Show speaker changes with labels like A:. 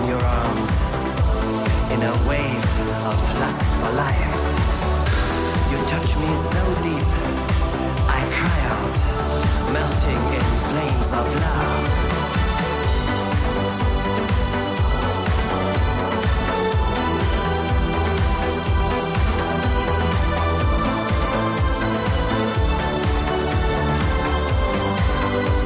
A: in your arms in a wave of lust for life. You touch me so deep, I cry out, melting in flames of love.